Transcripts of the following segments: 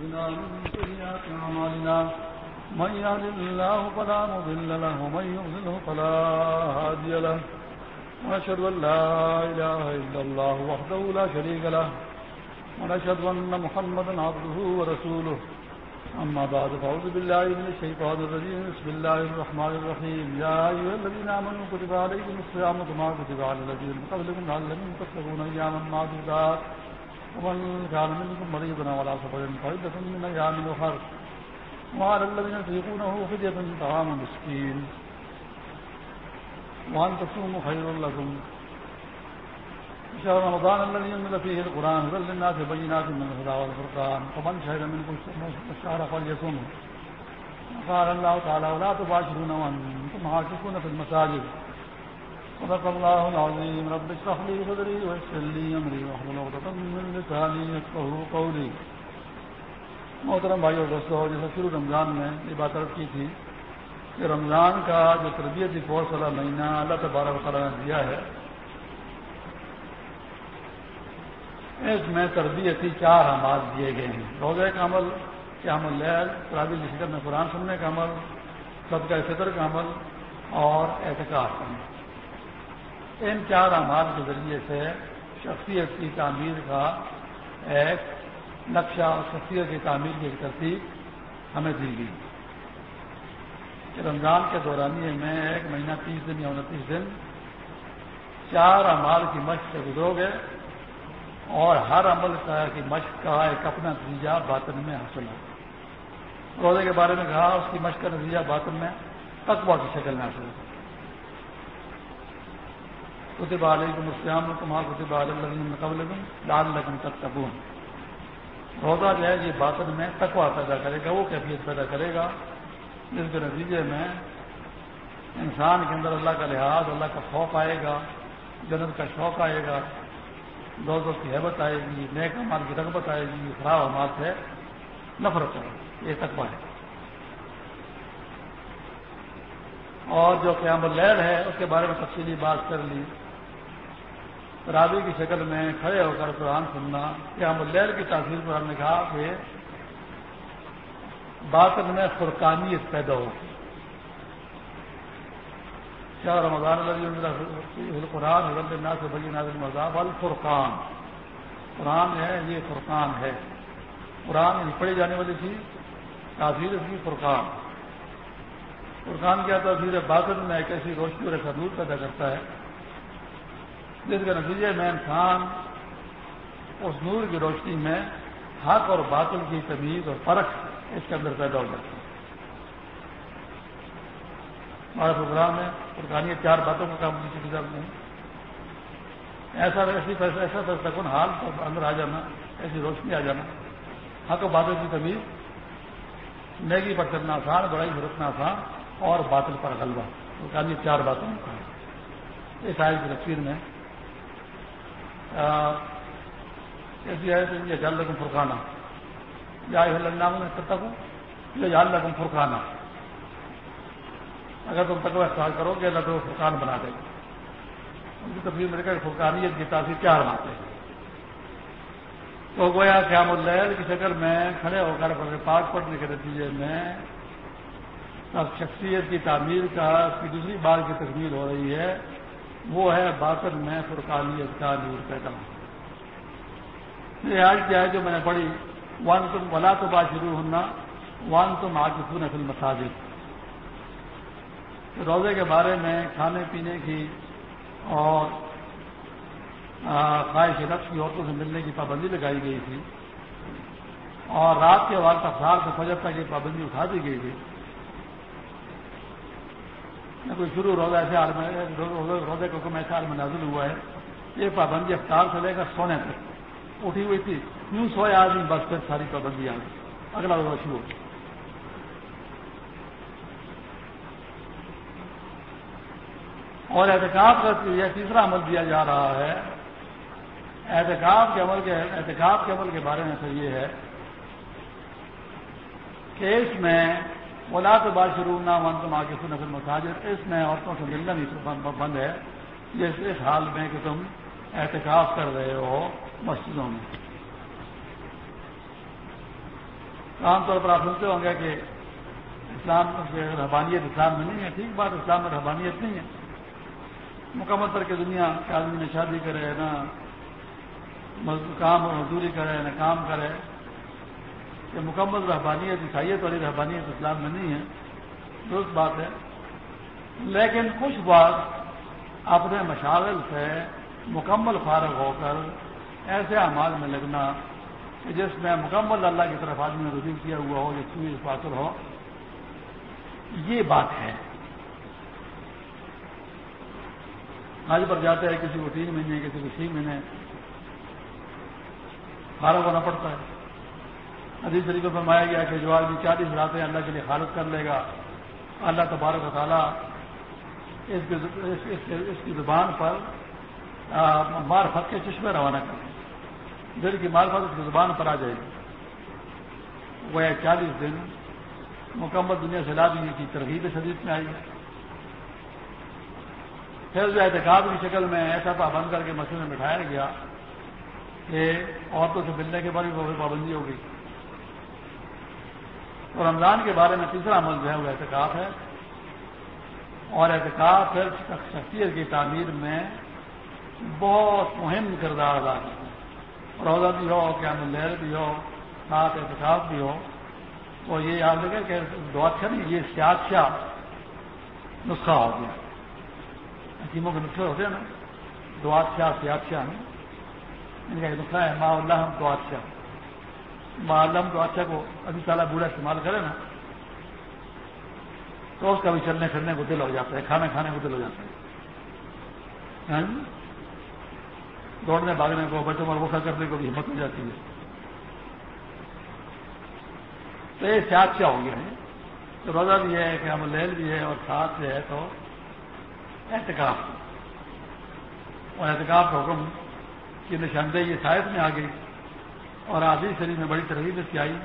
وقنا من سيئات أعمالنا. من يهد الله فلا مضل له، ومن يضلله فلا هادي له. ونشهد أن لا إله إلا الله وحده لا شريك له. ونشهد أن محمدا عبده ورسوله. أما بعد، فأعوذ بالله من الشيطان الرجيم. بسم الله الرحمن الرحيم. يا أيها الذين آمنوا كتب عليكم الصيام كما كتب على الذين من قبلكم لعلكم تتقون أياما معدودات. ومن كان منكم مريضا ولا سفر فعدة من أيام أخر وعلى الذين يطيقونه فدية طعام مسكين وأن تصوموا خير لكم شهر رمضان الذي ينزل فيه القرآن هدى للناس بينات من الهدى والفرقان فمن شهد منكم الشهر فليصومه قال الله تعالى ولا تباشرون وانتم عاكفون في المساجد صدق الله العظيم. رب اشرح لي صدري ويسر لي امري واحلل عقدة من لساني يفقهوا قولي. محترم بھائی اور دوستو جیسے شروع رمضان میں یہ بات عرض کی تھی کہ رمضان کا جو تربیتی کورس والا مہینہ اللہ تبارک تعالیٰ نے دیا ہے، اس میں تربیتی چار عمال دیے گئے ہیں۔ روزے کا عمل کیا عمل لہر ترابی کی میں قرآن سننے کا عمل سب کا فطر کا عمل اور احتکاب کا عمل۔ ان چار اعمال کے ذریعے سے شخصیت کی تعمیر کا ایک نقشہ اور شخصیت کی تعمیر کی ایک ترتیب ہمیں دی گئی۔ کہ رمضان کے دورانیے میں ایک مہینہ تیس دن یا انتیس دن چار اعمال کی مشق سے گزرو گے اور ہر عمل کا کی مشق کا ایک اپنا نتیجہ باطن میں حاصل ہو۔ روزے کے بارے میں کہا، اس کی مشق کا نتیجہ باطن میں تقوا کی شکل میں حاصل ہو۔ کتب علیکم السلام تمہارا کتب علیہ قبل لال لگن تک تبون روزہ جو ہے یہ باطن میں تقوا پیدا کرے گا، وہ کیفیت پیدا کرے گا۔ جس کے نتیجے میں انسان کے اندر اللہ کا لحاظ، اللہ کا خوف آئے گا، جنت کا شوق آئے گا دوستوں کی حیبت آئے گی، نیک امال کی رغبت آئے گی، خراب امال سے نفرت آئے گی یہ تقوا ہے۔ اور جو قیام اللیل ہے، اس کے بارے میں تفصیلی بات کر لی۔ رابی کی شکل میں کھڑے ہو کر قرآن سننا قیام اللیل کی تاثیر پر ہم نے کہا کہ باطن میں فرقانیت پیدا ہو شاہ رمضان قرآن حضرت اللہ سے بلی نازل مذہب الفرقان قرآن ہے، یہ فرقان ہے۔ قرآن یہ پڑھی جانے والی تھی، تاثیر اس کی فرقان۔ فرقان کیا تاثیر ہے؟ باطن میں ایک ایسی روشنی اور ایسا نور پیدا کرتا ہے۔ جس کے نتیجے میں انسان اس نور کی روشنی میں حق اور باطل کی تمیز اور فرق اس کے اندر پیدا ہو جاتا ہے۔ ہمارا پروگرام ہے فرقانی چار باتوں کا کام کسی کتاب میں ایسا ایسی ایسا فیصلہ کن حال اندر آ جانا، ایسی روشنی آ جانا۔ حق و بادل کی تمیز نیگی پر چلنا آسان، بڑائی سے رکھنا آسان اور باطل پر غلبہ۔ فرقانی چار باتوں کا اس آئے کی تصویر میں ایسی ہے یہ جال لگن فرقانہ۔ یا اللہ میں یہ جال لگن فرقانہ۔ اگر تم تک استعمال کرو گے اللہ تو فرقان بنا دے گا۔ ان کی تصویر میں فرقانیت کی تاثیر کیا بناتے ہیں۔ تو گویا قیام اللیل کی شکل میں کھڑے ہو کر پاک پڑھنے کے نتیجے میں اب شخصیت کی تعمیر کا اس کی دوسری بات کی تکمیل ہو رہی ہے۔ وہ ہے باطن میں فرقانیت کا نور پیدا۔ یہ آج کیا ہے جو میں نے پڑھی وان تم ولا تو بات شروع ہونا وان تم آج فون فل مساجد روزے کے بارے میں کھانے پینے کی اور خواہش نفس کی عورتوں سے ملنے کی پابندی لگائی گئی تھی اور رات کے وقت افسار سے فجر تک یہ پابندی اٹھا دی گئی تھی۔ کوئی شروع روزہ ایسے روزے کو حکم ایسے حال میں نازل ہوا ہے۔ یہ پابندی افطار سے لے کر سونے تک۔ اٹھی ہوئی تھی۔ یوں سویا آدمی بس پھر ساری پابندی آ اگلا روزہ شروع۔ ہو اور احتکاب کا یہ تیسرا عمل دیا جا رہا ہے۔ احتکاب کے عمل کے احتکاب کے عمل کے بارے میں تو یہ ہے کہ اس میں اولا تو بات شروع نہ من تم آگے سن نسل مساجد اس میں عورتوں سے ملنا بھی بند ہے۔ جس اس حال میں کہ تم احتکاب کر رہے ہو مسجدوں میں۔ عام طور پر آپ سنتے ہوں گے کہ اسلام رحبانیت اسلام میں نہیں ہے، ٹھیک بات، اسلام میں رحبانیت نہیں ہے۔ مکمل طر کے دنیا کے آدمی نے شادی کرے، نہ کام اور مزدوری کرے، نہ کام کرے۔ کہ مکمل رحبانیت عیسائیت والی رحبانیت اسلام میں نہیں ہے درست بات ہے۔ لیکن کچھ بات اپنے مشاغل سے مکمل فارغ ہو کر ایسے اعمال میں لگنا کہ جس میں مکمل اللہ کی طرف آدمی نے رجوع کیا ہوا ہو یا چیز فاصل ہو، یہ بات ہے۔ آج پر جاتے ہیں کسی کو تین مہینے، کسی کو چھ مہینے، فارغ ہونا پڑتا ہے۔ عزیز طریقے پر فرمایا گیا کہ جو آدمی چالیس راتیں اللہ کے لیے خارج کر لے گا، اللہ تبارک و تعالیٰ اس کی زبان پر مار پھت کے چشمے روانہ کریں دل کی مار پھت اس کی زبان پر آ جائے گی۔ وہ چالیس دن مکمل دنیا سے لادی کی ترغیب شدید میں آئی پھر جو احتکاب کی شکل میں ایسا پابند کر کے مسئلے میں بٹھایا گیا کہ عورتوں سے ملنے کے بارے میں پابندی ہوگی اور رمضان کے بارے میں تیسرا عمل جو ہے وہ احتکاب ہے۔ اور احتکاب پھر شخصیت کی تعمیر میں بہت مہم کردار ادا کرتا ہے۔ روزہ بھی ہو، قیام الہر بھی ہو ساتھ احتکاب بھی ہو۔ تو یہ یاد رکھے کہ دو اچھا نہیں، یہ سیادشاہ نسخہ ہو گیا۔ حکیموں کے نسخے ہوتے ہیں نا۔ دو اچھا سیادشاہ نہیں ان کا نسخہ ہے ماں اللہ دو اچھا۔ ماں اللہ دو اچھا کو ابھی سالہ بوڑھا استعمال کرے نا، تو اس کا بھی چلنے پھرنے کو دل ہو جاتا ہے کھانا کھانے کو دل ہو جاتا ہے۔ ہاں؟ دوڑنے، بھاگنے کو، بچوں پر غصہ کرنے کو بھی ہمت ہو جاتی ہے۔ تو یہ سیاح کیا ہو گیا ہے؟ تو روزہ بھی ہے کہ ہم لیل بھی ہے اور ساتھ جو ہے تو احتکاب اور احتکاب کا حکم کی نشاندہی شاید میں آ گئی اور آدھی شریف میں بڑی ترغیب اس کی آئی۔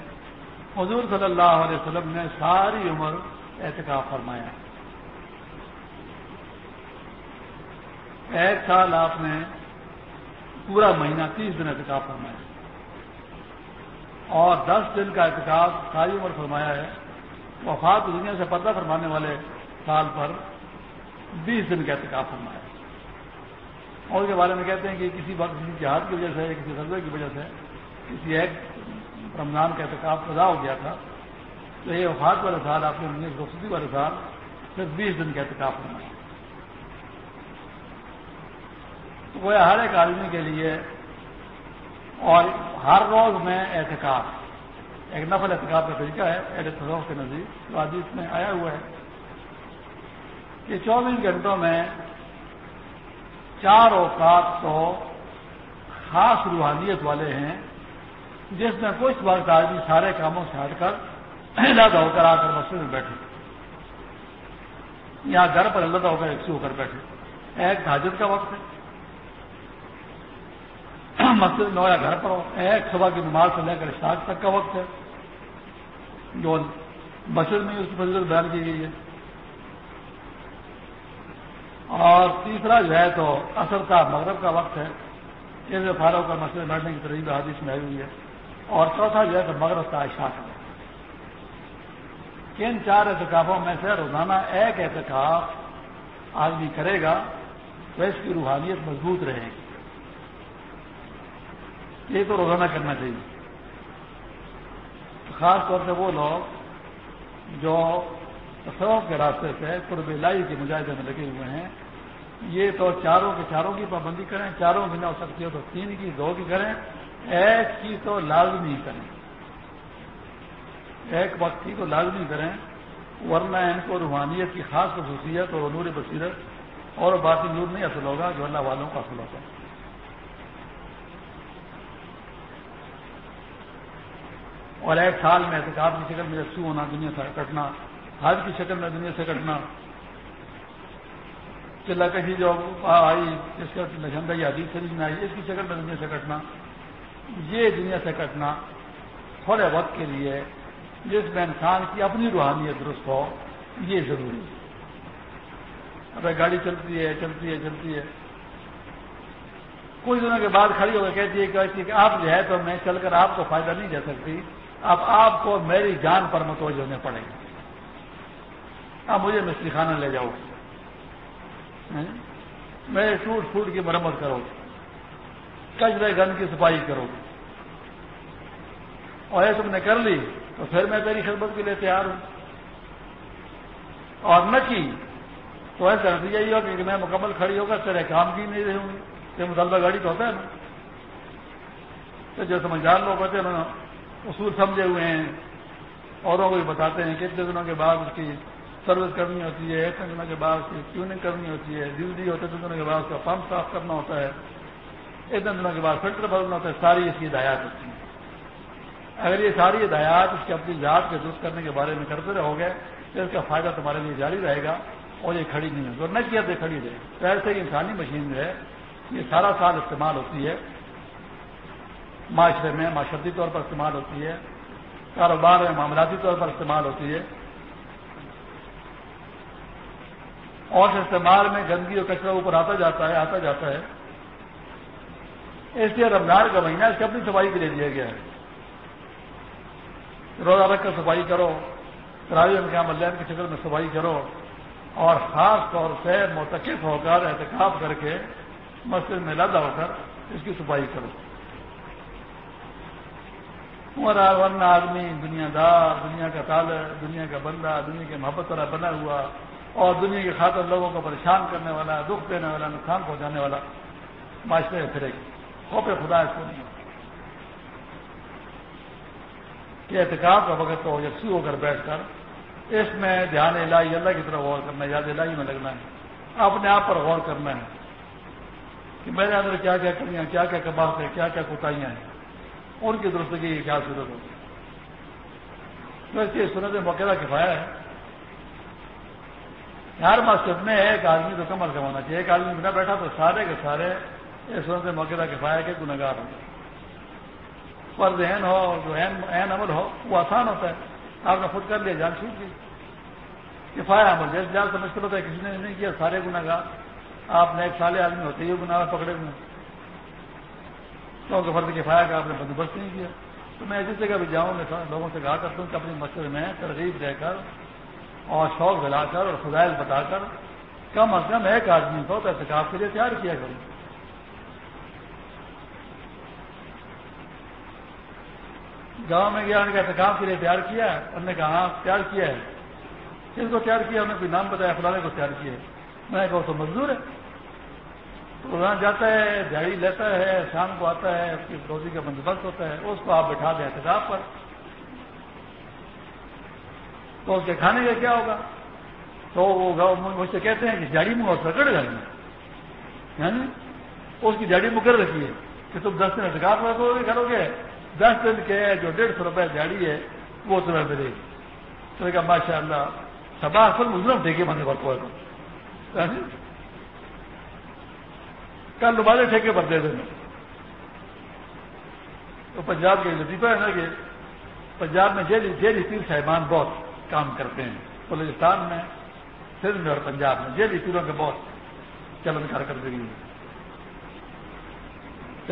حضور صلی اللہ علیہ وسلم نے ساری عمر احتکاب فرمایا۔ ایک سال آپ نے پورا مہینہ تیس دن احتکاب فرمایا۔ اور دس دن کا احتکاب ساری عمر فرمایا ہے۔ وفات دنیا سے پردہ فرمانے والے سال پر بیس دن کا احتکاب فرمایا۔ اور اس کے بارے میں کہتے ہیں کہ کسی وقت کسی جہاد کی وجہ سے، کسی سزے کی وجہ سے کسی ایک رمضان کا احتکاب پیدا ہو گیا تھا۔ تو یہ وفات والے سال آپ نے انیس رخصتی والے سال صرف بیس دن کا احتکاب فرمایا وہ ہر ایک آدمی کے لیے اور ہر روز میں احتکاب ایک نفل احتکاب کا طریقہ ہے۔ ایڈ کے نزدیک جو آج اس میں آیا ہوا ہے کہ چوبیس گھنٹوں میں چار اوقات تو خاص روحانیت والے ہیں۔ جس میں کچھ وقت آدمی سارے کاموں سے ہٹ کر اللہ ہو کر آ کر مسجد میں بیٹھے۔ یہاں گھر پر اللہ ہو کر ایک ہو کر بیٹھے۔ ایک حاجت کا وقت ہے۔ مسجد میں یا گھر پر ہو، ایک صبح کی نماز سے لے کر اشتاق تک کا وقت ہے۔ جو مسجد میں اس کی فضلت بیان کی گئی ہے۔ اور تیسرا جو ہے تو اثر کا، مغرب کا وقت ہے۔ جیسے فارغ کا مسجد بیٹھنے کی طریقہ حادث میں آئی ہوئی ہے۔ اور چوتھا جو ہے تو مغرب کا اشاق ہے۔ ان چار احتکابوں میں سے روزانہ ایک احتکاب آدمی کرے گا تو اس کی روحانیت مضبوط رہے گی۔ یہ تو روزانہ کرنا چاہیے۔ خاص طور سے وہ لوگ جو تصوف کے راستے سے قرب لائی کے مجاہدے میں لگے ہوئے ہیں، یہ تو چاروں کے چاروں کی پابندی کریں، چاروں بھی نہ ہو سکتی ہو تو تین کی، دو کی کریں۔ ایک کی تو لازمی کریں۔ ایک وقت کی تو لازمی کریں، ورنہ ان کو روحانیت کی خاص خصوصیت اور نور بصیرت اور باقی نور نہیں اصل ہوگا جو اللہ والوں کا اصل ہوگا اور ایک سال میں احتکاب کی شکل میں رسو ہونا، دنیا سے کٹنا، حج کی شکل میں دنیا سے کٹنا۔ چلا کشی جو آئی جس کا لشندہ یا حدیث شریف میں آئی، اس کی شکل میں دنیا سے کٹنا۔ یہ دنیا سے کٹنا تھوڑے وقت کے لیے جس میں انسان کی اپنی روحانیت درست ہو، یہ ضروری ہے۔ اگر گاڑی چلتی ہے چلتی ہے چلتی ہے۔ کچھ دنوں کے بعد کھڑی ہو کر کہتی ہے کہ آپ جو ہے تو میں چل کر آپ کو فائدہ نہیں دے سکتی۔ اب آپ کو میری جان پر متوجہ ہونے پڑے گا اب مجھے مستری خانہ لے جاؤ۔ ہاں؟ میرے ٹوٹ پھوٹ کی مرمت کرو کچرے گن کی صفائی کرو۔ اور یہ تم نے کر لی، تو پھر میں تیری خدمت کے لیے تیار ہوں۔ اور نہ کی، تو ایسا نتیجہ یہ ہوگا کہ میں مکمل کھڑی ہوگا، تیرے کام کی نہیں رہوں گی یہ مطالبہ گاڑی تو ہوتا ہے نا۔ تو جو سمجھدار لوگ ہوتے ہیں اصول سمجھے ہوئے ہیں۔ اوروں کو بھی بتاتے ہیں کتنے دنوں کے بعد اس کی سروس کرنی ہوتی ہے، اتنے دنوں کے بعد اس کی ٹیوننگ کرنی ہوتی ہے۔ ڈیوٹی ہوتے اتنے دنوں کے بعد اس کا پمپ صاف کرنا ہوتا ہے۔ اتنے دنوں کے بعد فلٹر بدلنا ہوتا ہے ساری اس کی ہدایات ہوتی ہیں۔ اگر یہ ساری ہدایات اس کی اپنی ذات کے درست کرنے کے بارے میں کرتے رہو گے، تو اس کا فائدہ تمہارے لیے جاری رہے گا اور یہ کھڑی نہیں ہوگی اور نہ کیا تو کھڑی رہے۔ تو ایسے ہی انسانی مشین جو ہے، یہ سارا سال استعمال ہوتی ہے۔ معاشرے میں معاشرتی طور پر استعمال ہوتی ہے۔ کاروبار میں معاملاتی طور پر استعمال ہوتی ہے۔ اور استعمال میں گندگی اور کچرا اوپر آتا جاتا ہے، آتا جاتا ہے۔ اس لیے رمضان کا مہینہ اس کی اپنی صفائی کے لیے دیا گیا ہے۔ روزہ رکھ کر صفائی کرو تراوی ان کے ملیان کی شکل میں صفائی کرو اور خاص طور سے متقف ہو کر احتکاب کر کے مسجد میں لدا ہو کر اس کی صفائی کرو۔ ورنہ آدمی دنیا دار، دنیا کا تالر دنیا کا بندہ، دنیا کے محبت والا بنا ہوا اور دنیا کی خاطر لوگوں کو پریشان کرنے والا، دکھ دینے والا، نقصان پہنچانے والا، معاشرے میں پھرے گی۔ خوف خدا اس کو نہیں کہ احتکاب کا وقت تو یکسی ہو کر بیٹھ کر اس میں دھیان الہی، اللہ کی طرف غور کرنا ہے یاد الہی میں لگنا ہے۔ اپنے آپ پر غور کرنا ہے کہ میرے اندر کیا کیا کمیاں، کیا کیا کباب ہے، کیا کیا کوتاہیاں ہیں۔ ان کی درستگی کی کیا ضرورت ہوگی؟ ویسے سنت موقع کفایا ہے۔ ہر مسجد میں ایک آدمی تو کم از کم ہونا چاہیے۔ ایک آدمی بنا بیٹھا تو سارے کے سارے اس سنت موقع کفایا کے گنگار ہوں۔ پر ذہن ہو جو این عمل ہو، وہ آسان ہوتا ہے۔ آپ نے خود کر لیا، جان چھوٹ گئی۔ کفایا عمل، جیسے جان سے مشکل ہوتا ہے کسی نے نہیں کیا، سارے گناگار آپ نے ایک سالے آدمی ہوتے ہی گناہ پکڑے ہوئے تو فرض کفایا کا آپ نے بندوبست نہیں کیا۔ تو میں ایسی جگہ بھی جاؤں، میں لوگوں سے کہا کرتا ہوں کہ اپنی مسجد میں ترغیب دے کر اور شوق دلا کر اور فضائل بتا کر کم از کم ایک آدمی کو تو احتکاب کے لیے تیار کیا کروں۔ گاؤں میں گیا ان کا احتکاب کے لیے تیار کیا ہے۔ انہوں نے کہا ہاں تیار کیا ہے۔ کس کو تیار کیا؟ انہوں نے کوئی نام بتایا، فلانے کو تیار کیا ہے۔ میں نے کہا تو مزدور ہے۔ تو وہاں جاتا ہے دیہی لیتا ہے، شام کو آتا ہے، اس کی روزی کا بندوبست ہوتا ہے، اس کو آپ بٹھا دیں احتجاب پر۔ تو اس کے کھانے کا کیا ہوگا؟ تو وہ مجھ سے کہتے ہیں کہ جاڑی میں اور سکڑ گھر میں۔ اس کی جاڑی مکر رکھی ہے کہ تم دس دن احتجاب کرو گے۔ دس دن کے جو ڈیڑھ سو روپئے جاڑی ہے، وہ تمہیں ملے گی تو کہا ماشاء اللہ سبا اصل مجرم ٹھیکے بندے پر کوئی کل والے ٹھیکے پر دے دینا تو پنجاب کے لطیفہ ہے نا کہ پنجاب میں جیل جیل پیر صاحبان بہت کام کرتے ہیں۔ بلوچستان میں، سندھ میں اور پنجاب میں جیل پیروں کے بہت چلن کارکردگی ہے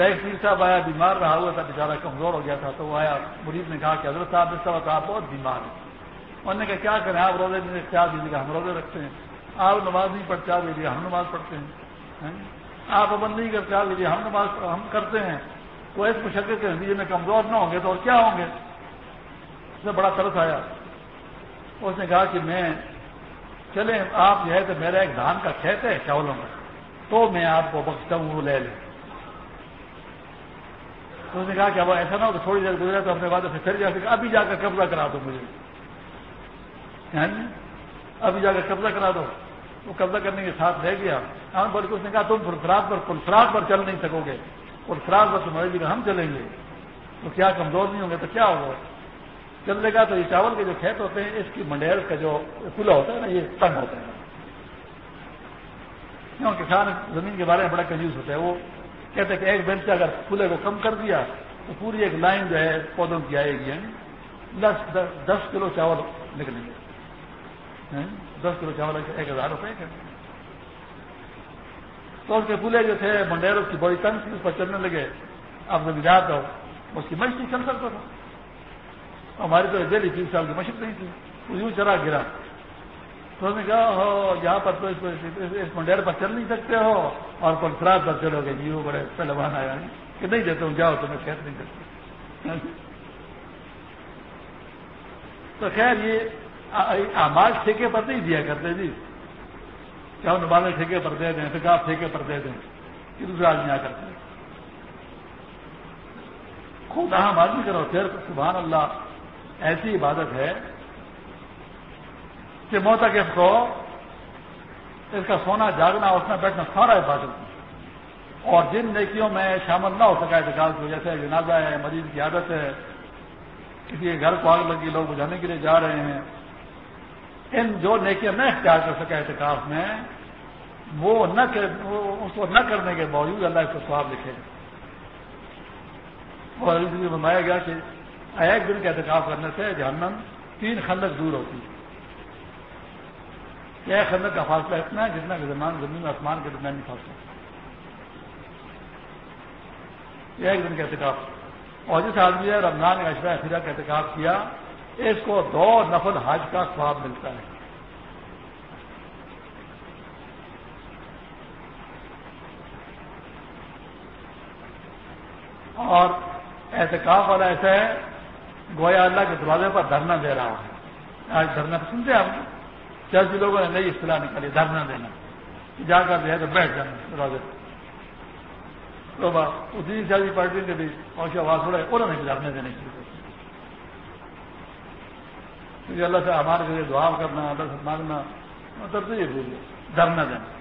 ایک پیر صاحب آیا بیمار رہا ہوا تھا، بیچارہ کمزور ہو گیا تھا، تو وہ آیا، مریض نے کہا کہ حضرت صاحب، اس طرح آپ بہت بیمار ہیں۔ انہوں نے کہا، کیا کریں؟ آپ روزے میں اختیار دیجیے ہم روزے رکھتے ہیں۔ آپ نماز نہیں پڑھتے آپ لیجیے ہم نماز پڑھتے ہیں۔ آپ پابند نہیں کرتے آپ لیجیے ہم نماز ہم کرتے ہیں۔ تو اس مشقت کے نتیجے میں کمزور نہ ہوں گے تو اور کیا ہوں گے؟ اس میں بڑا ترس آیا۔ اس نے کہا کہ میں، چلیں، آپ جو ہے تو میرا ایک دھان کا کھیت ہے چاولوں کا، تو میں آپ کو بخشتا ہوں، وہ لے لیں۔ تو اس نے کہا کہ اب ایسا نہ ہو کہ تھوڑی دیر گزرے تو اپنے بعد سے پھر جا کے ابھی جا کر قبضہ کرا دو مجھے۔ یعنی ابھی جا کر قبضہ کرا دو۔ وہ قبضہ کرنے کے ساتھ رہ گیا۔ ہم بلکہ اس نے کہا، تم پلفراد پر پلفراد پر چل نہیں سکو گے۔ پلفراد پر تمہاری جگہ ہم چلیں گے۔ تو کیا کمزور نہیں ہوں گے تو کیا ہوگا؟ چلنے گا تو یہ چاول کے جو کھیت ہوتے ہیں، اس کی منڈیر کا جو کھلا ہوتا ہے نا، یہ تنگ ہوتا ہے۔ کیوں کسان زمین کے بارے میں بڑا کنجوس ہوتا ہے۔ وہ کہتے کہ ایک بینچ اگر پھولے کو کم کر دیا تو پوری ایک لائن جو ہے پودوں کی آئے گی یعنی دس دس کلو چاول نکلیں گے۔ ہاں؟ دس کلو چاول ایک ہزار روپئے کے۔ تو اس کے پھولے جو تھے منڈیر اس کی بڑی تنگ تھی، اس پر چلنے لگے۔ اب جب جات اس کی مشتی چل سکتا تھا۔ ہماری تو دہلی تیس سال کی مشق نہیں تھی۔ وہ یوں چلا گرا۔ تو نے کہا ہو، یہاں پر تو اس منڈیر پر چل نہیں سکتے ہو۔ اور پنسرات پر چلو گے؟ جی وہ بڑے پہلوان آیا کہ نہیں دیتا ہوں، جاؤ تو میں خیر نہیں کرتی۔ تو خیر، یہ آماز ٹھیکے پر نہیں دیا کرتے جی۔ کیا نمازیں ٹھیکے پر دے دیں احتکاب ٹھیکے پر دے دیں، کہ دوسرے آدمی آ کرتے خود اہم آدمی کرو، پھر سبحان اللہ، ایسی عبادت ہے کہ موتقف کو اس کا سونا، جاگنا، اٹھنا، بیٹھنا، سارا عبادت اور جن نیکیوں میں شامل نہ ہو سکا انتقال کی وجہ سے جنازہ ہے، مریض کی عادت ہے، کسی کے گھر کو آگ لگی، لوگ بجھانے کے لیے جا رہے ہیں۔ ان جو نیکیاں نہ اختیار کر سکا احتکاف میں، وہ نہ اس کو نہ کرنے کے باوجود اللہ اس کو سواب لکھے۔ گا اور بنایا گیا کہ ایک دن کا احتکاب کرنے سے جہنم تین خندق دور ہوتی۔ ہے ایک خندق کا فاصلہ اتنا ہے جتنا کہ زمان زمین آسمان کے درمیان نہیں فاصلہ ایک دن کا احتکاب اور جس آدمی نے رمضان اشرا فضا کا احتکاب کیا، اس کو دو نفل حج کا خواب ملتا ہے۔ اور احتکاف والا ایسا ہے، گویا اللہ کے دروازے پر دھرنا دے رہا ہے۔ آج دھرنا سنتے آپ چند جی لوگوں نے نئی اصطلاح نکالی، دھرنا دینا۔ جا کر جو ہے تو بیٹھ جانا، دروازے تو اسی سیاسی جی پارٹی کے بھی پہنچے، آواز اڑے انہوں نے بھی دھرنے دینے شروع کر کیونکہ اللہ سے ہمارے لیے دعا کرنا، اللہ سے مانگنا مطلب تو یہ بھول دھرنا دینا۔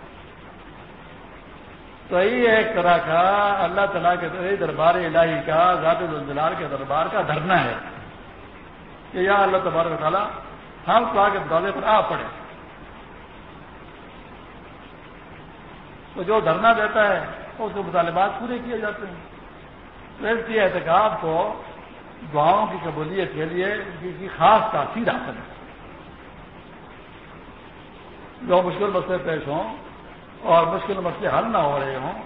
تو یہ ایک طرح کا اللہ تعالیٰ کے دربار الہی کا، ذات الجلال کے دربار کا دھرنا ہے۔ کہ یا اللہ تبارک تعالیٰ ہم تو کے دروازے پر آ پڑے۔ تو جو دھرنا دیتا ہے، اس کے مطالبات پورے کیے جاتے ہیں۔ تو اس کی احتکاب کو دعاؤں کی قبولیت کے لیے کی خاص تاثیر حاصل ہے۔ جو مشکل مسئلے پیش ہوں اور مشکل مسئلے حل نہ ہو رہے ہوں۔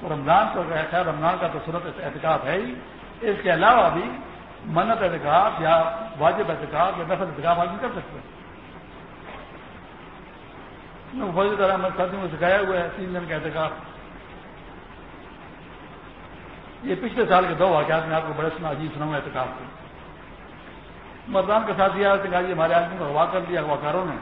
تو رمضان تو خیر، رمضان کا تو صورت احتکاب ہے ہی۔ اس کے علاوہ بھی منت احتکاب یا واجب احتکاب یا نفل احتکاب آدمی کر سکتے۔ ہیں طرح میں سردیوں میں سکھایا ہوا ہے، تین دن کا احتکاب یہ پچھلے سال کے دو واقعات میں آپ کو بڑے سنا عجیب سناؤں احتکاب کے مردان کے ساتھ یہ جی ہمارے آدمی کو اغوا کر دیا اغواکاروں نے۔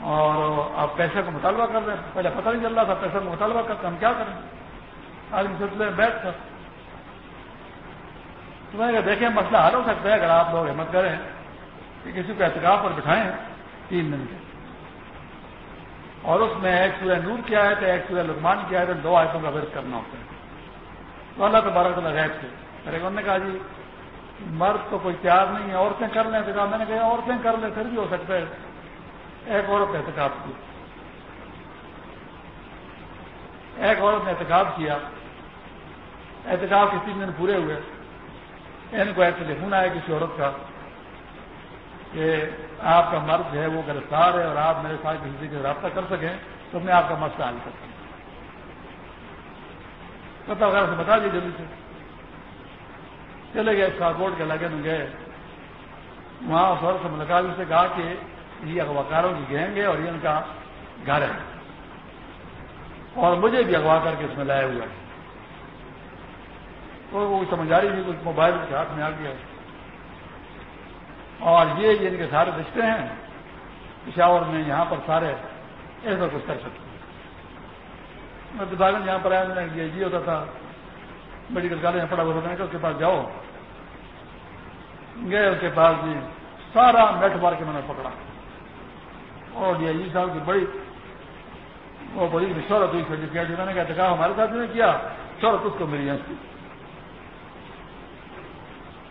اور آپ پیسے کا مطالبہ کر رہے ہیں۔ پہلے پتہ نہیں چل رہا تھا پیسے کا مطالبہ کرتے ہم کیا کریں؟ آدمی سلسلے میں بیٹھ کر۔ تو میں دیکھیں، مسئلہ حل ہو سکتا ہے اگر آپ لوگ ہمت کریں کہ کسی کو احتکاب پر بٹھائیں تین دن کے۔ اور اس میں ایک سورہ نور کیا ہے تو ایک سورہ لکمان کیا ہے تو دو آیتوں کا ورد کرنا ہوتا ہے۔ تو اللہ تبارک اللہ غیب سے میرے انہوں نے کہا جی مرد تو کوئی تیار نہیں ہے، عورتیں کر لیں تو کہا میں نے کہا، عورتیں کر لیں، پھر بھی ہو سکتا ہے۔ ایک عورت نے احتکاب کیا۔ ایک عورت نے احتکاب کیا۔ احتکاب کے تین دن پورے ہوئے۔ ان کو ایک ٹیلیفون آیا کسی عورت کا کہ آپ کا مرد جو ہے وہ گرفتار ہے اور آپ میرے ساتھ کسی سے رابطہ کر سکیں تو میں آپ کا مسئلہ حل کرتا ہوں پتہ وغیرہ سے بتا دیجیے جلدی سے۔ چلے گئے بورڈ کے علاقے میں گئے۔ وہاں اس عورت سے ملاقات سے کہا کہ یہ اغواکاروں کی گینگ ہے اور یہ ان کا گھر ہے۔ اور مجھے بھی اغوا کر کے اس میں لایا ہوا ہے۔ تو وہ سمجھداری بھی کچھ موبائل کے ہاتھ میں آ گیا۔ اور یہ جن کے سارے رشتے ہیں، پشاور میں یہاں پر سارے ایسا کچھ کر سکتے ہیں۔ میں دباغن یہاں پر آیا، میں یہ جی ہوتا تھا۔ میڈیکل کالج میں پڑا ہوا تھا اس کے پاس جاؤ۔ گئے اس کے پاس جی سارا نیٹ مار کے میں نے پکڑا۔ اور یہ جی صاحب کی بڑی وہ بڑی شہرت ہوئی۔ سرٹیفکیٹ میں نے کہا کہا ہمارے ساتھ نے کیا شہرت اس کو ملی ہے اس کی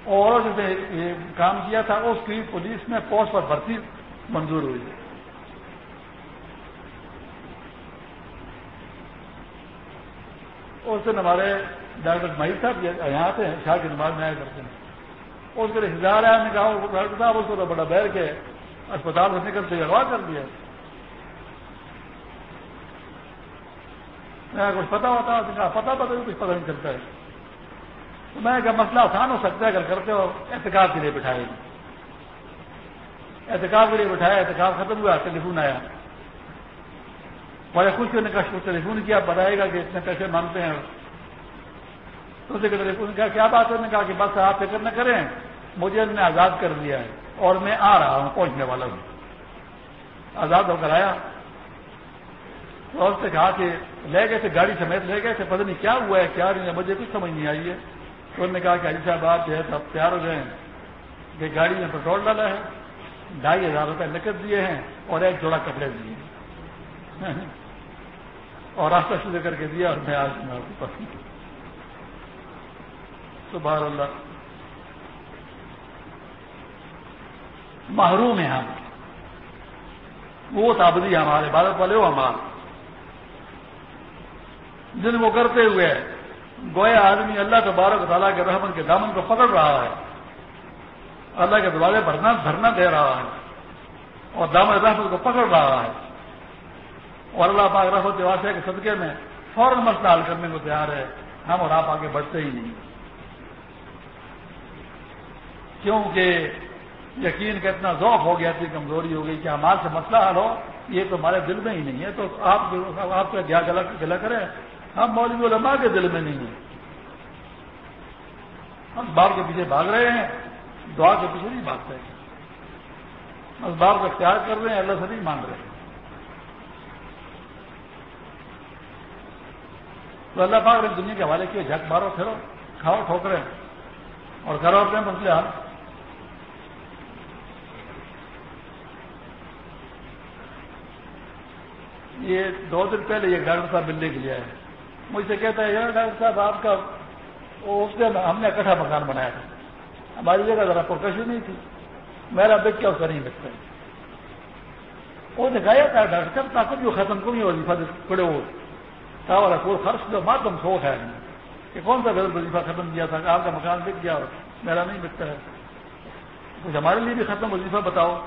اور جیسے یہ کام کیا تھا، اس کی پولیس میں پوسٹ پر بھرتی منظور ہوئی۔ اس دن ہمارے ڈاکٹر ماہر صاحب یہاں آتے ہیں، شاہ کی نماز میں آیا کرتے ہیں۔ اس کے رشتے دار آیا نے کہا ڈاکٹر صاحب، اس کو تو بڑا بیر کے اسپتال سے نکل کے اغوا کر دیا۔ کچھ پتا ہوتا ہے؟ کہا پتا پتا کچھ پتا نہیں چلتا ہے۔ تو میں کہا مسئلہ آسان ہو سکتا ہے اگر کرتے ہو احتکاب کے لیے بٹھائے احتکاب کے لیے بٹھایا احتکاب ختم ہوا ٹیلی فون آیا۔ بڑے خوش ہونے کا ٹیلی فون کیا، بتائے گا کہ اتنے پیسے مانگتے ہیں۔ تو ٹیلی فون کیا کیا بات ہے؟ نے کہا کہ بس آپ فکر نہ کریں، مجھے نے آزاد کر دیا ہے اور میں آ رہا ہوں، پہنچنے والا ہوں۔ آزاد ہو کر آیا۔ اور اس سے کہا کہ لے گئے تھے، گاڑی سمیت لے گئے تھے، پتہ نہیں کیا ہوا ہے، کیا نہیں ہے، مجھے کچھ سمجھ نہیں آئی ہے۔ انہوں نے کہا کہ علی صاحب، آپ جو ہے سب تیار ہو گئے کہ گاڑی میں پیٹرول ڈالا ہے، ڈھائی ہزار روپے نقد دیے ہیں اور ایک جوڑا کپڑے دیے ہیں۔ اور راستہ شروع کر کے دیا اور میں آج کو سبحان اللہ۔ محروم ہیں ہم۔ وہ تابدی ہمارے بھارت والے ہو ہمارے۔ جن کو کرتے ہوئے گویا آدمی اللہ تبارک تعالیٰ کے رحمن کے دامن کو پکڑ رہا ہے۔ اللہ کے دوبارے بھرنا بھرنا دے رہا ہے اور دامن رحمت کو پکڑ رہا ہے۔ اور اللہ پاک رحمت واسطے کے صدقے میں فوراً مسئلہ حل کرنے کو تیار ہے۔ ہم اور آپ آگے بڑھتے ہی نہیں۔ کیونکہ یقین کا اتنا ذوق ہو گیا، اتنی کمزوری ہو گئی کہ ہمارے سے مسئلہ حل ہو، یہ تو ہمارے دل میں ہی نہیں ہے۔ تو آپ آپ کا گلا کریں؟ ہم مولوی علماء کے دل میں نہیں ہیں۔ ہم باپ کے پیچھے بھاگ رہے ہیں، دعا کے پیچھے نہیں بھاگتے۔ باپ کا اختیار کر رہے ہیں، اللہ سے نہیں مان رہے۔ ہیں تو اللہ پاک نے دنیا کے حوالے کیے، جھک مارو، پھرو، کھاؤ ٹھوکرے اور کرو اپنے مسئلے حل۔ یہ دو دن پہلے یہ ڈاکٹر صاحب ملنے کے لیے آئے۔ مجھ سے کہتا ہے، یار ڈاکٹر صاحب، آپ کا اس دن ہم نے اکٹھا مکان بنایا تھا۔ ہماری جگہ ذرا پروفیشن نہیں تھی۔ میرا بک کیا اس کا نہیں بکتا وہ دکھایا تھا ڈاکٹر صاحب طاقت جو ختم کو نہیں وظیفہ پڑے وہ تھا والا کوئی خرچ جو ماتم شوق ہے۔ کہ کون سا غلط وظیفہ ختم کیا تھا؟ کہ آپ کا مکان بک گیا اور میرا نہیں بکتا ہے۔ کچھ ہمارے لیے بھی ختم وظیفہ بتاؤ۔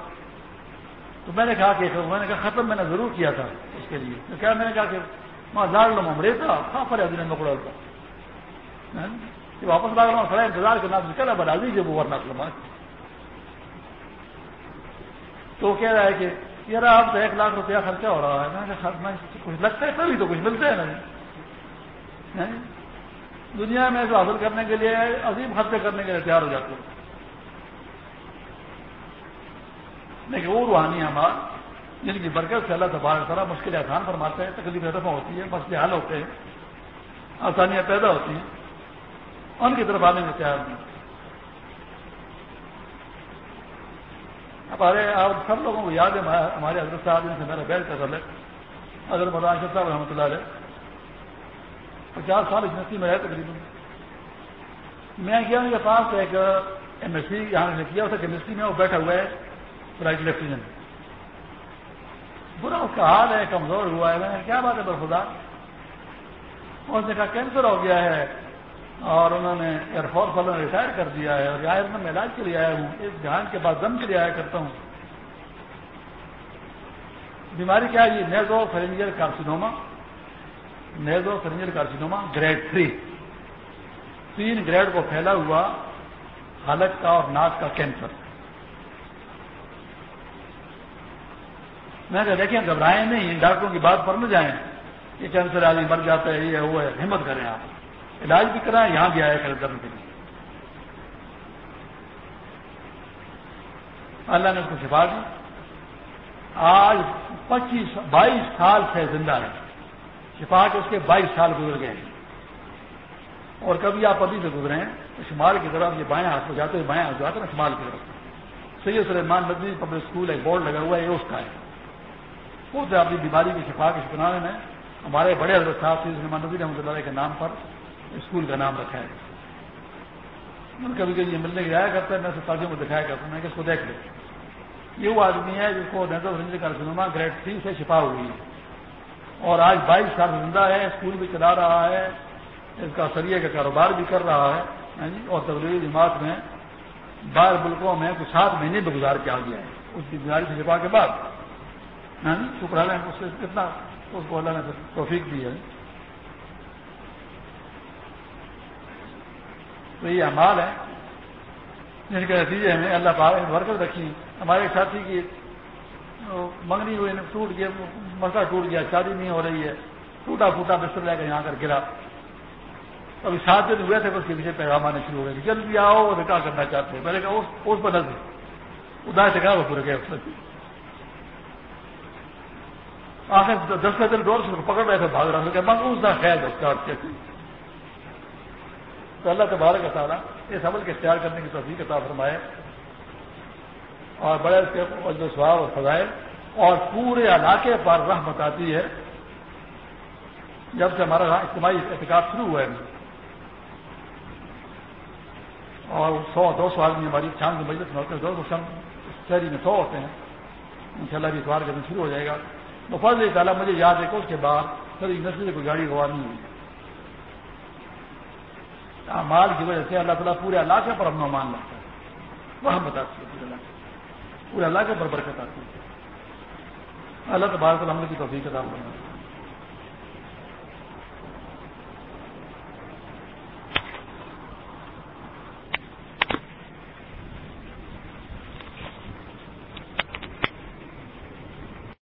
تو میں نے کہا کہ میں نے کہا، ختم میں نے ضرور کیا تھا اس کے لیے۔ تو کیا میں نے کہا کہ ماں زار لو ممڑے تھا کہاں پر واپس لا رہا ہوں انتظار کے نام چلا بنا دیجیے وہ ورنہ لما تو کہہ رہا ہے کہ یار آپ تو ایک لاکھ روپیہ خرچہ ہو رہا ہے۔ میں کچھ لگتا ہے تبھی تو کچھ ملتا ہے جی۔ نہیں؟ دنیا میں جو حاصل کرنے کے لیے عظیم خرچے کرنے کے لیے تیار ہو جاتے ہیں۔ لیکن وہ روحانی ہمار جن کی برکت سے اللہ تبارک طرح مشکل آسان فرماتے ہیں تکلیف دفعہ ہوتی ہے مسئلے حل ہوتے ہیں، آسانیاں پیدا ہوتی ہیں۔ ان کی طرف آنے میں تیار نہیں ہمارے آپ سب لوگوں کو یاد ہے، ہمارے حضرت صاحب سے میرا بیل کا ہے حضرت مدان صاحب رحمۃ اللہ علیہ۔ پچاس سال یونیورسٹی میں ہے تقریباً۔ میں گیا ان کے پاس ایک ایم ایس سی یہاں نے کیا تھا کیمسٹری میں وہ بیٹھا ہوا ہے، رائٹ لیفٹیننٹ برا اس کا حال ہے، کمزور ہوا ہے۔ میں نے کیا بات ہے برخدا اس نے کہا، کینسر ہو گیا ہے۔ اور انہوں نے ایئر فورس والوں نے ریٹائر کر دیا ہے۔ اور یہاں میں علاج کے لیے آیا ہوں۔ اس جہان کے بعد دم کے لیے آیا کرتا ہوں۔ بیماری کیا ہے؟ یہ nasopharyngeal carcinoma nasopharyngeal carcinoma grade three تین گریڈ کو پھیلا ہوا حالت کا اور ناک کا کینسر میں کہ دیکھیں، گھبرائیں نہیں ڈاکٹروں کی بات پر نہ جائیں۔ یہ کینسر آدمی مر جاتا ہے یہ وہ ہے، ہمت کریں آپ۔ علاج بھی کرائیں، یہاں بھی آیا کریں درد کے لیے۔ اللہ نے اس کو شفا دی۔ آج پچیس، بائیس سال سے زندہ ہے۔ شفا کے اس کے بائیس سال گزر گئے ہیں۔ اور کبھی آپ ابھی سے گزرے ہیں تو شمال کی طرف یہ بائیں ہاتھ کو جاتے ہیں بائیں ہاتھ جاتے ہیں، شمال کی طرف۔ سید سلیمان ندوی پبلک اسکول، ایک بورڈ لگا ہوا ہے، یہ اس کا ہے۔ وہ سے اپنی بیماری کی شفا کے شکنانے میں ہمارے بڑے حضرت صاحب سید سلیمان ندوی رحمۃ اللہ کے نام پر اسکول کا نام رکھا ہے۔ کبھی کبھی یہ ملنے کے کرتا ہے میں سے کو دکھایا کرتا ہوں۔ میں کہ اس کو دیکھ لے یہ وہ آدمی ہے جس کو نیزو رنجر کا سنما گریڈ تھری سے چھپا ہوئی ہے۔ اور آج بائیس سال زندہ ہے اسکول بھی چلا رہا ہے اس کا سریے کا کاروبار بھی کر رہا ہے ہاں جی، اور تبدیلی جماعت میں باہر ملکوں میں کچھ سات مہینے بھی گزار کے آ گیا ہے۔ اس کی بیماری سے چھپا کے بعد ہاں جی، شکر اللہ نے کتنا اس کو اللہ نے توفیق دی ہے۔ تو یہ امال ہے جن کے نتیجے میں اللہ پاک نے برکت رکھی۔ ہمارے ساتھی کی منگنی ہوئی ٹوٹ گیا مسئلہ ٹوٹ گیا شادی نہیں ہو رہی ہے۔ ٹوٹا پھوٹا بستر لے کر یہاں کر گرا۔ ابھی سات دن ہوئے تھے اس کے پیچھے پیغام آنے شروع ہو گئے جلدی آؤ وہ نکاح کرنا چاہتے ہیں۔ میں نے کہا اس بدل سے ادھر سے کہا وہ پورے گئے۔ اس آخر دس کا دن سے پکڑ رہے تھے بھاگ رہا تھا۔ میں اس دن خیر اس اچھا تو اللہ تبارک کا تعالیٰ اس عمل کے اختیار کرنے کی تصدیق عطا فرمائے۔ اور بڑے اس کے سواب اور فضائل اور پورے علاقے پر رحمت آتی ہے۔ جب سے ہمارا اجتماعی احتکاب شروع ہوا ہے۔ اور سو دو سو آدمی ہماری شام کی مجلس میں ہوتے ہیں، دو سو شہری میں سو ہوتے ہیں۔ ان شاء اللہ بھی اتوار کے دن شروع ہو جائے گا۔ تو فضل تعالیٰ مجھے یاد ہے کہ اس کے بعد سر نسل سے کوئی گاڑی گوا نہیں ہوئی۔ مال کی وجہ سے اللہ تعالیٰ پورے علاقے پر اپنا مان لگتا ہے۔ وہ ہم بتاتے ہیں، پورے علاقے پورے علاقے پر برکت آتی ہے۔ اللہ تبارک الحمد کی توفیق کتاب بنا